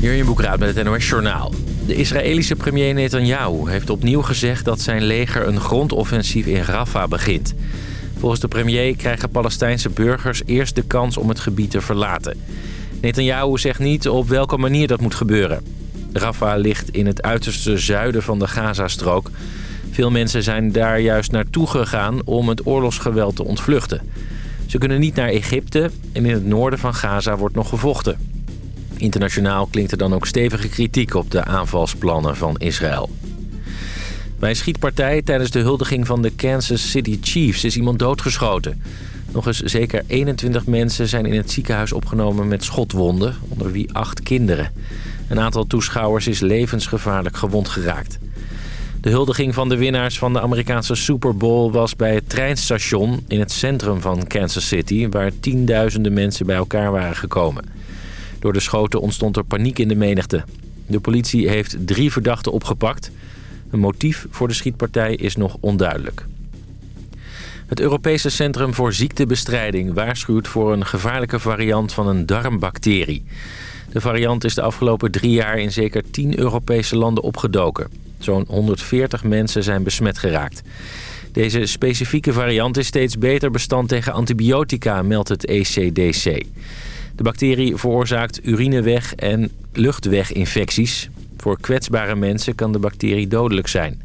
In Boekraad met het NOS Journaal. De Israëlische premier Netanyahu heeft opnieuw gezegd dat zijn leger een grondoffensief in Rafah begint. Volgens de premier krijgen Palestijnse burgers eerst de kans om het gebied te verlaten. Netanyahu zegt niet op welke manier dat moet gebeuren. Rafah ligt in het uiterste zuiden van de Gazastrook. Veel mensen zijn daar juist naartoe gegaan om het oorlogsgeweld te ontvluchten. Ze kunnen niet naar Egypte en in het noorden van Gaza wordt nog gevochten. Internationaal klinkt er dan ook stevige kritiek op de aanvalsplannen van Israël. Bij een schietpartij tijdens de huldiging van de Kansas City Chiefs is iemand doodgeschoten. Nog eens zeker 21 mensen zijn in het ziekenhuis opgenomen met schotwonden, onder wie acht kinderen. Een aantal toeschouwers is levensgevaarlijk gewond geraakt. De huldiging van de winnaars van de Amerikaanse Super Bowl was bij het treinstation in het centrum van Kansas City... waar tienduizenden mensen bij elkaar waren gekomen. Door de schoten ontstond er paniek in de menigte. De politie heeft drie verdachten opgepakt. Een motief voor de schietpartij is nog onduidelijk. Het Europese Centrum voor Ziektebestrijding waarschuwt voor een gevaarlijke variant van een darmbacterie. De variant is de afgelopen drie jaar in zeker 10 Europese landen opgedoken. Zo'n 140 mensen zijn besmet geraakt. Deze specifieke variant is steeds beter bestand tegen antibiotica, meldt het ECDC. De bacterie veroorzaakt urineweg- en luchtweginfecties. Voor kwetsbare mensen kan de bacterie dodelijk zijn.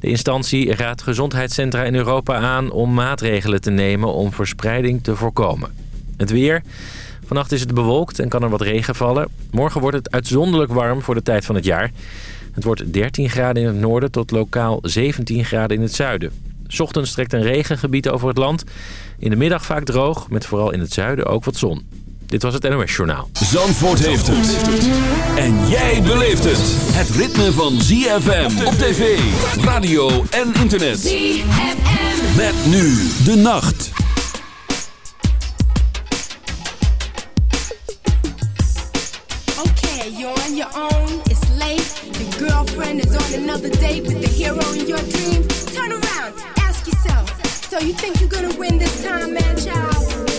De instantie raadt gezondheidscentra in Europa aan om maatregelen te nemen om verspreiding te voorkomen. Het weer. Vannacht is het bewolkt en kan er wat regen vallen. Morgen wordt het uitzonderlijk warm voor de tijd van het jaar. Het wordt 13 graden in het noorden tot lokaal 17 graden in het zuiden. Ochtends trekt een regengebied over het land. In de middag vaak droog, met vooral in het zuiden ook wat zon. Dit was het NOS Journaal. Zandvoort heeft het. En jij beleeft het. Het ritme van ZFM op tv, radio en internet. ZFM. Met nu de nacht. Okay, you're on your own, it's late. Your girlfriend is on another date with the hero in your dream. Turn around, ask yourself. So you think you're gonna win this time, man, child?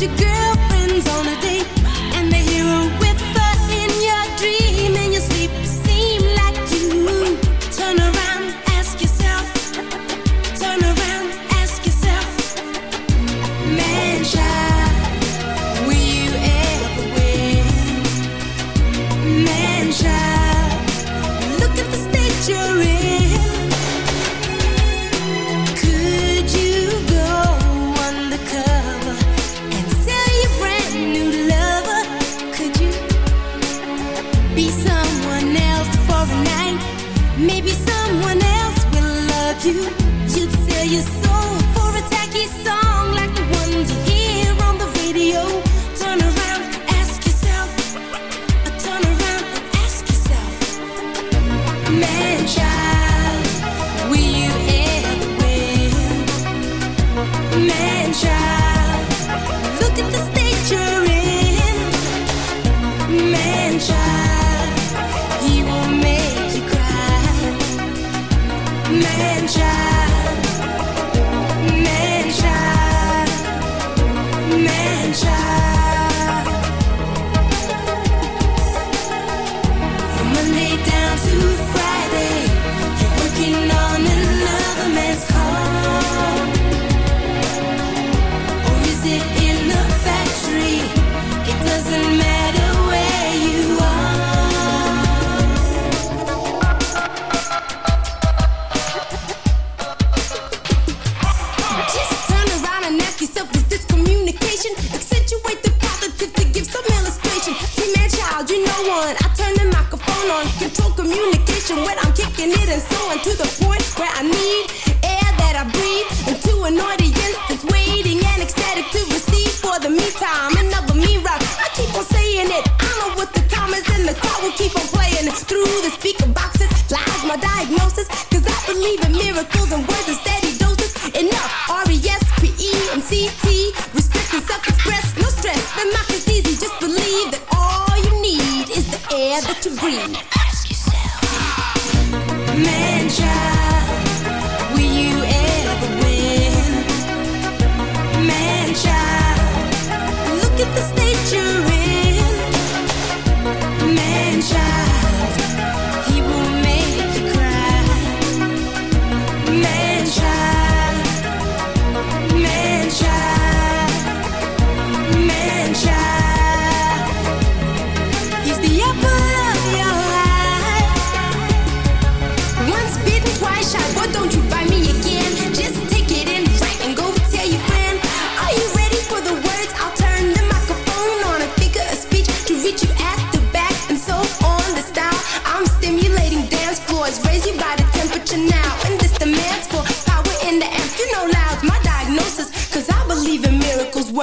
Your girlfriend's on a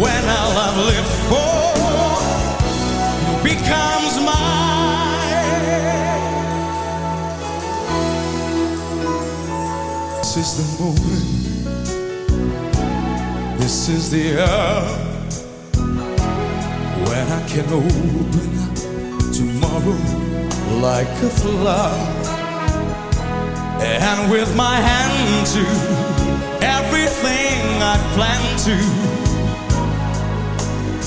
When all I've lived for becomes mine. This is the moment. This is the hour when I can open tomorrow like a flower. And with my hand to everything I plan to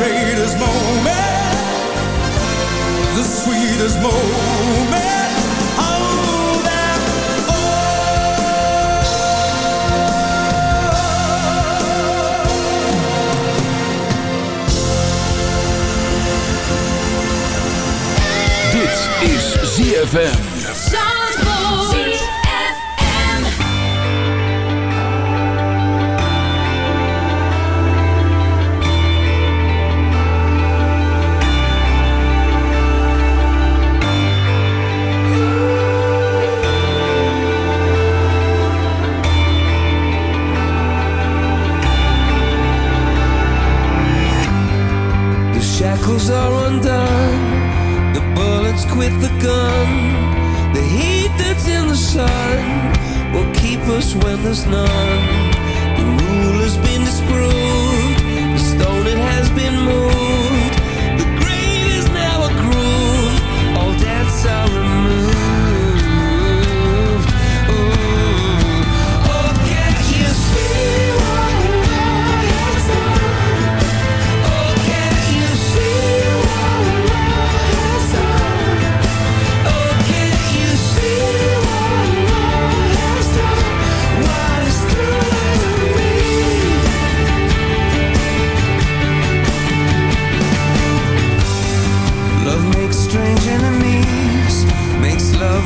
Greatest moment, the sweetest moment. Dit is ZFM. Shackles are undone, the bullets quit the gun. The heat that's in the sun will keep us when there's none. The rule has been disproved,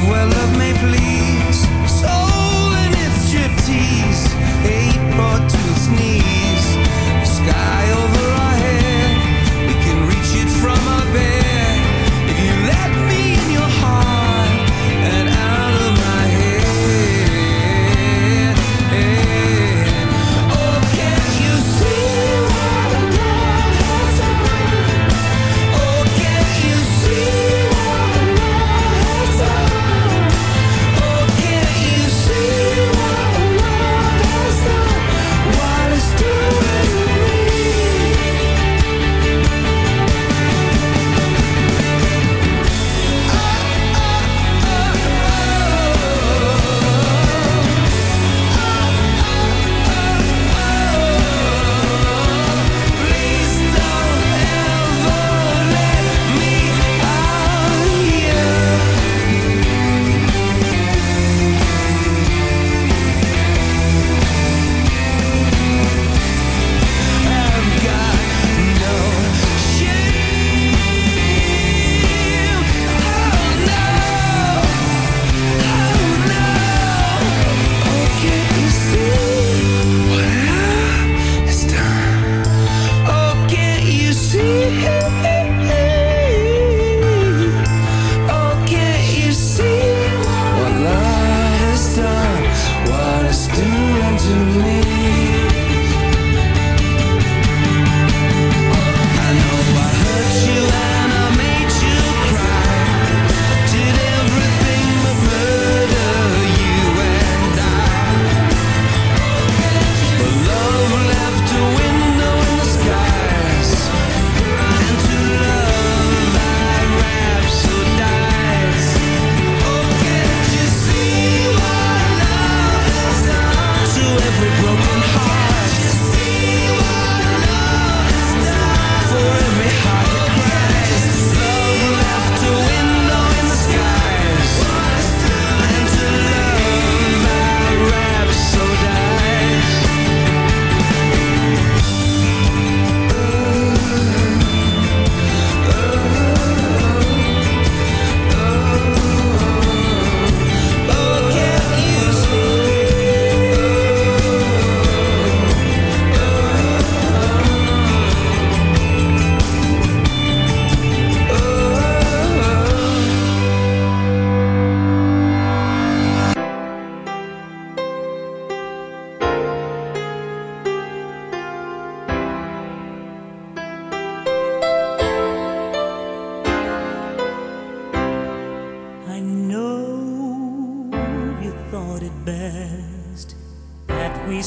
well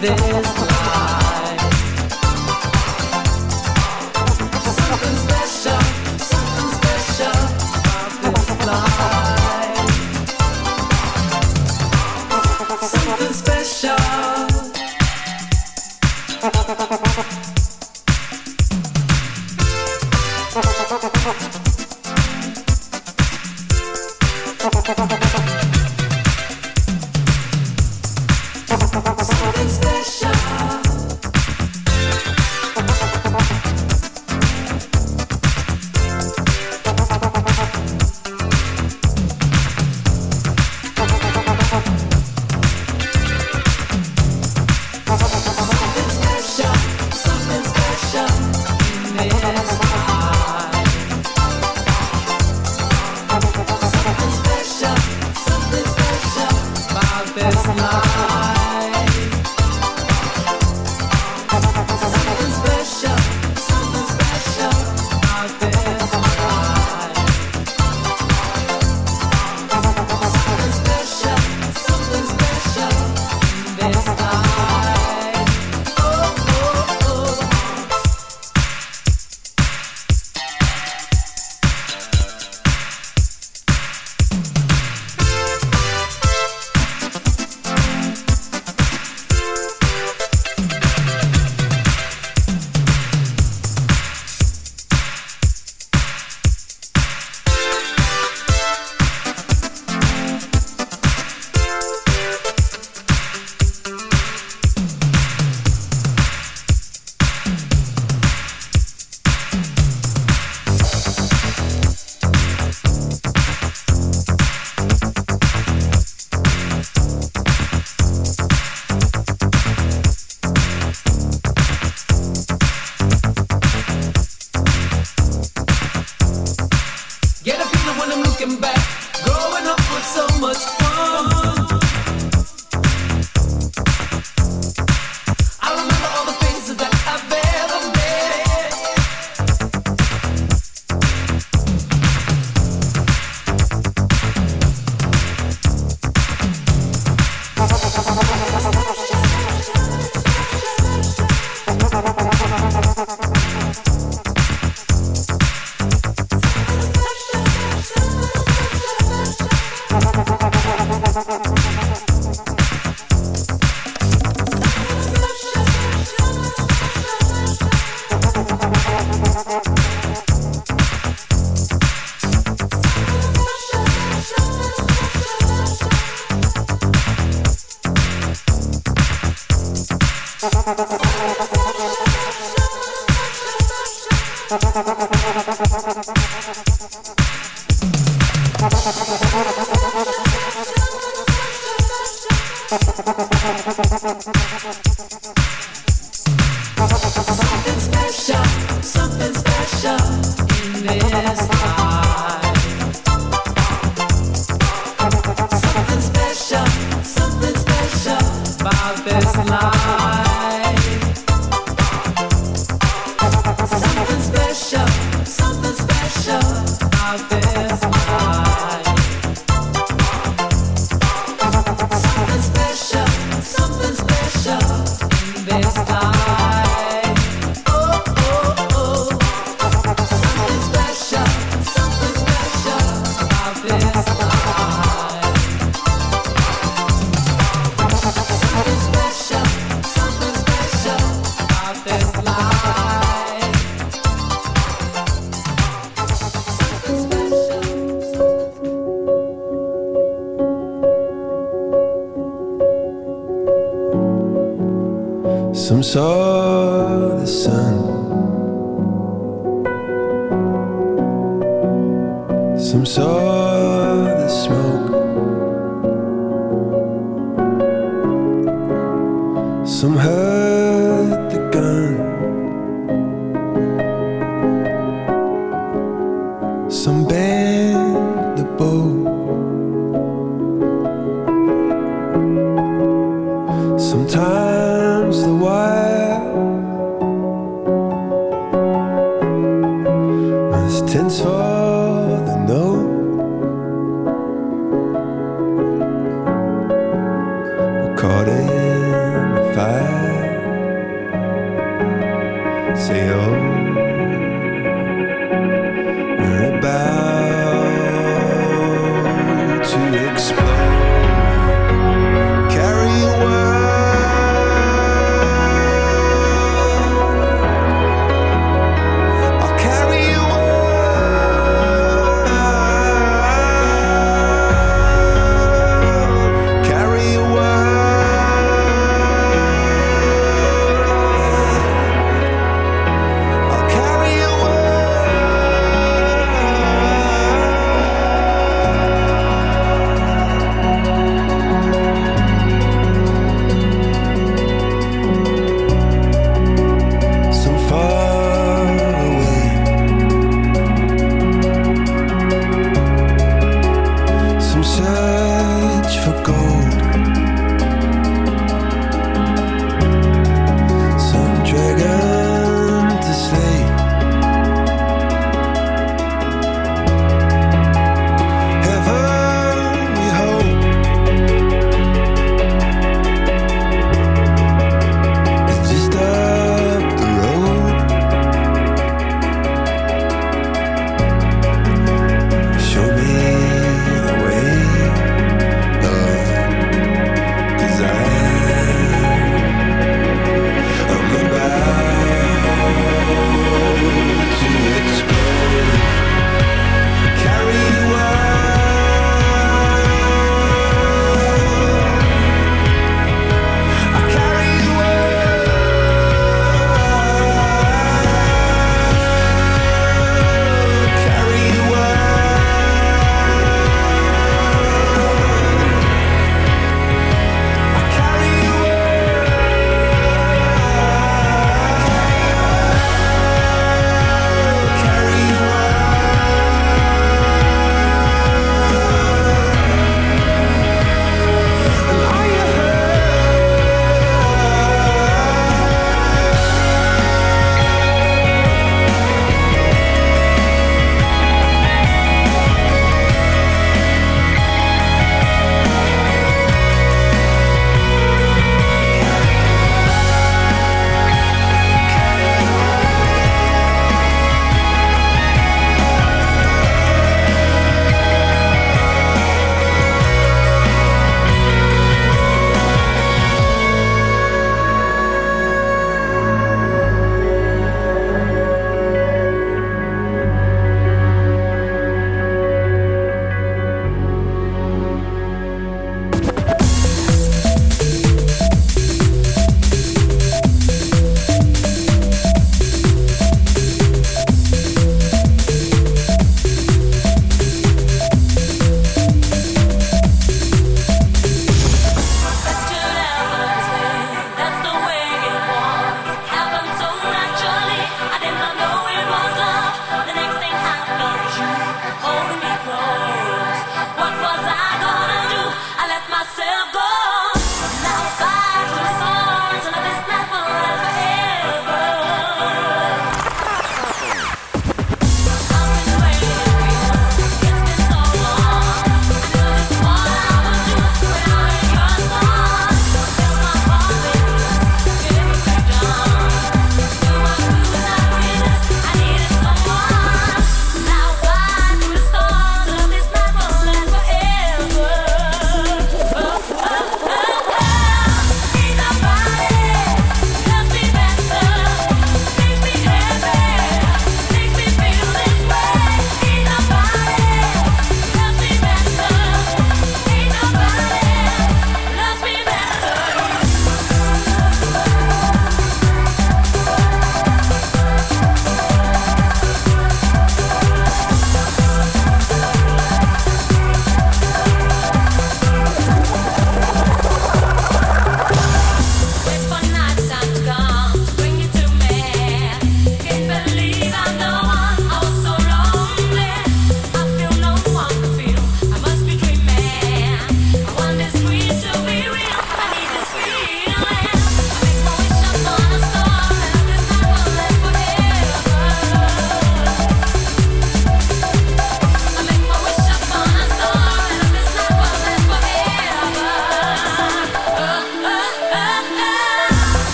desde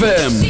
ZFM.